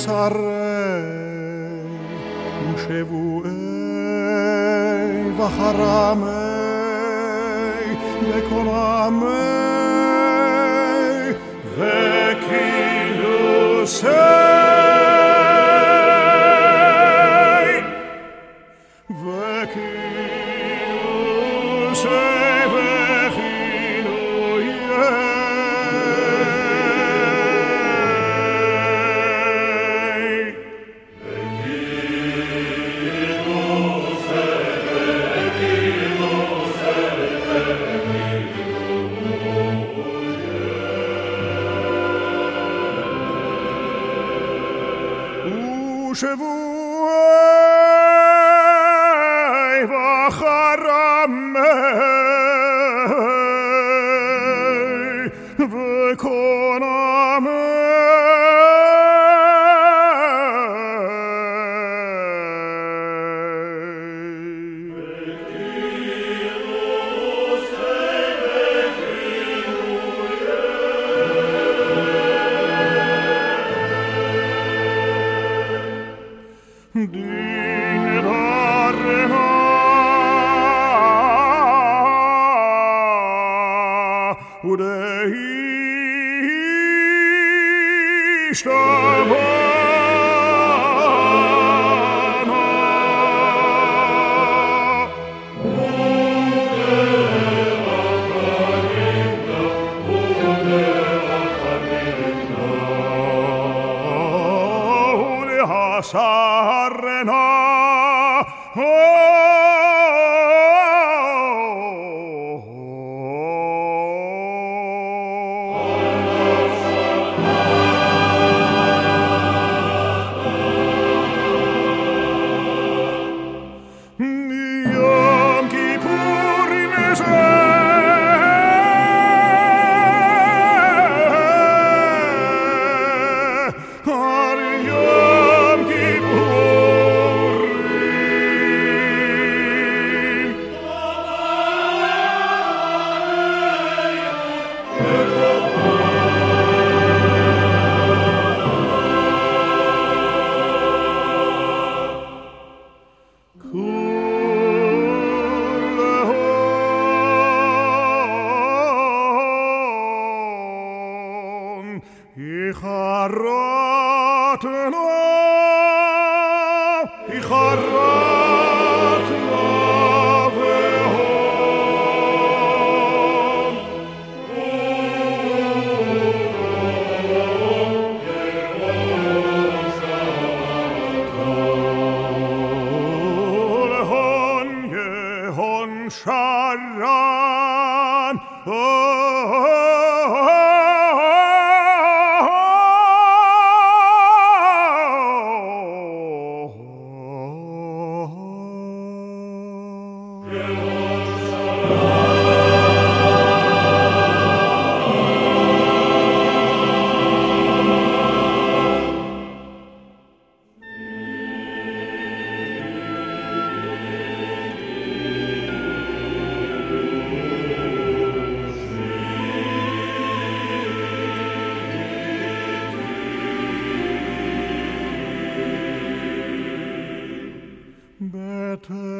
בשרי ושבועי וחרמי וכל עמי וכינוסי touche vous va haram oder ich starb. sarren Sharan. Oh, oh, oh. better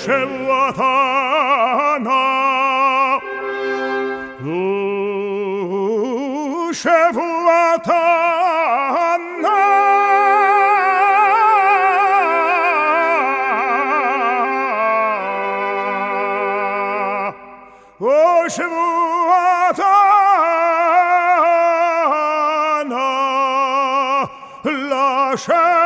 Shevatana O Shevatana O Shevatana La Shevatana